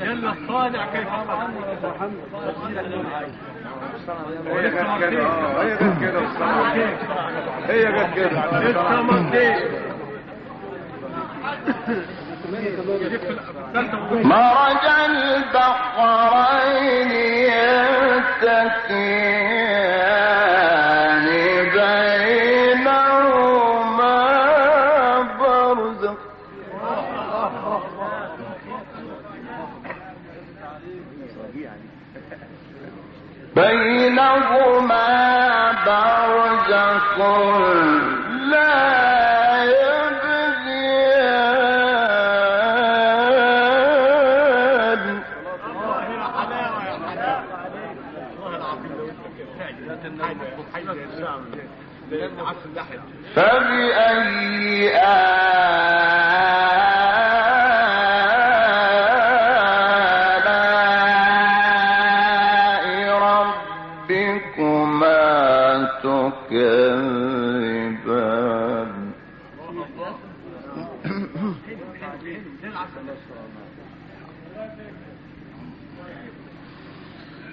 جل الصانع كيف محمد هي جت كده هي جت كده الصراحة. هي جت كده. لسه مرج البحرين يلتقيان برزخ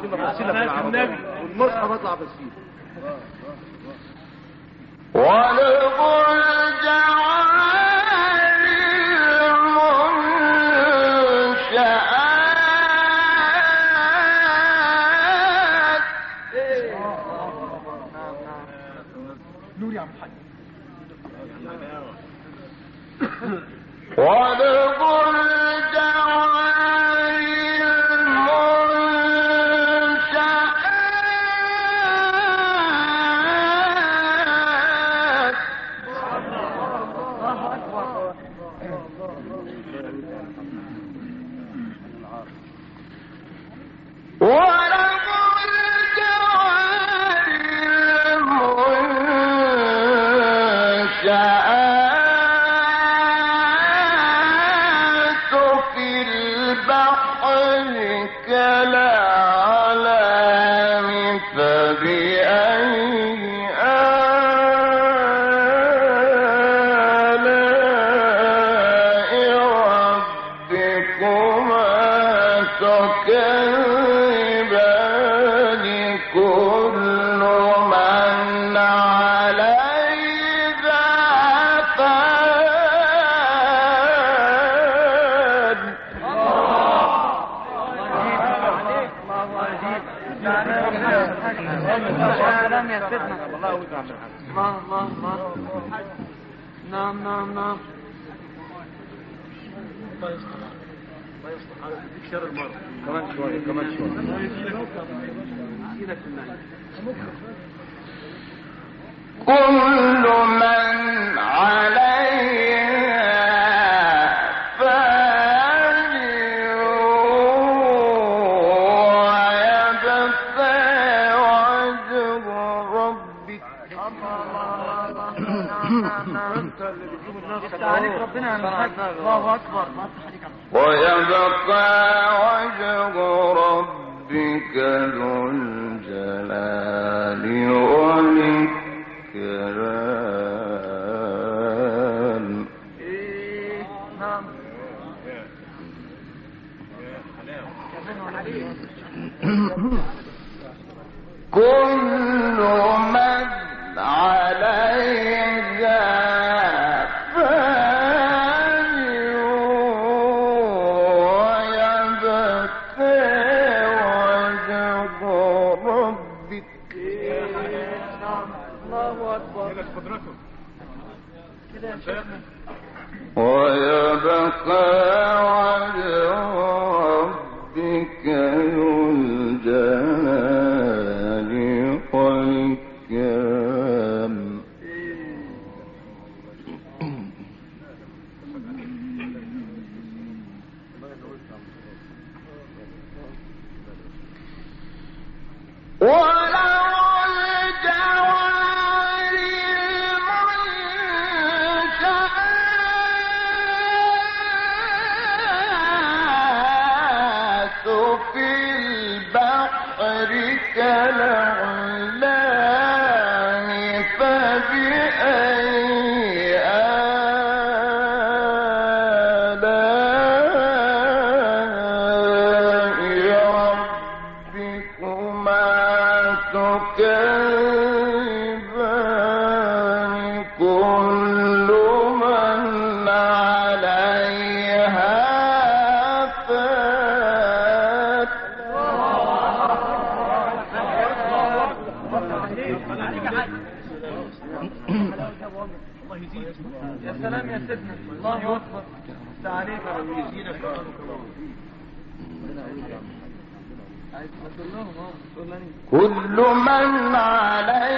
في صلاة العربية النبي. والمصحف اطلع بسيط وله وله نعم نعم نعم كمان شوية كمان شوية كل عليك ربنا الله أكبر. ويبقى وجه ربك ذو الجلال والإكرام. إيه، نعم. كل ويبقى وجه ربك ذو الجلال لعنه والسلام يا سيدنا. الله يوفقك تعليم كل من علي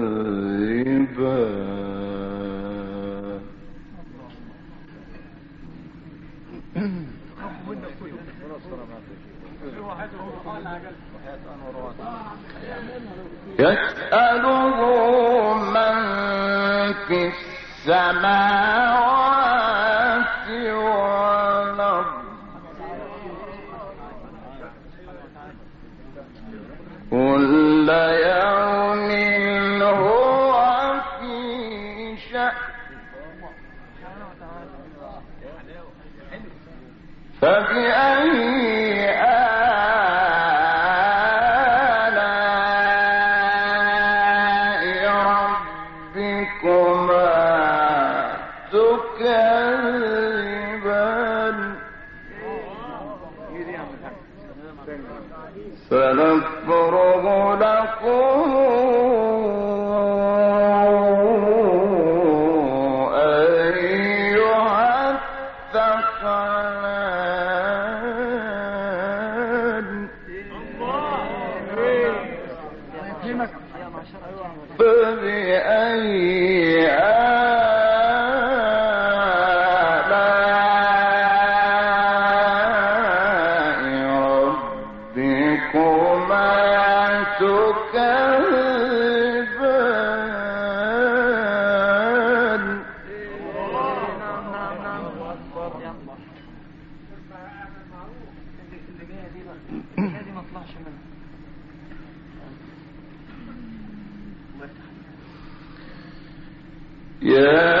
يسأله من في السماوات Yeah.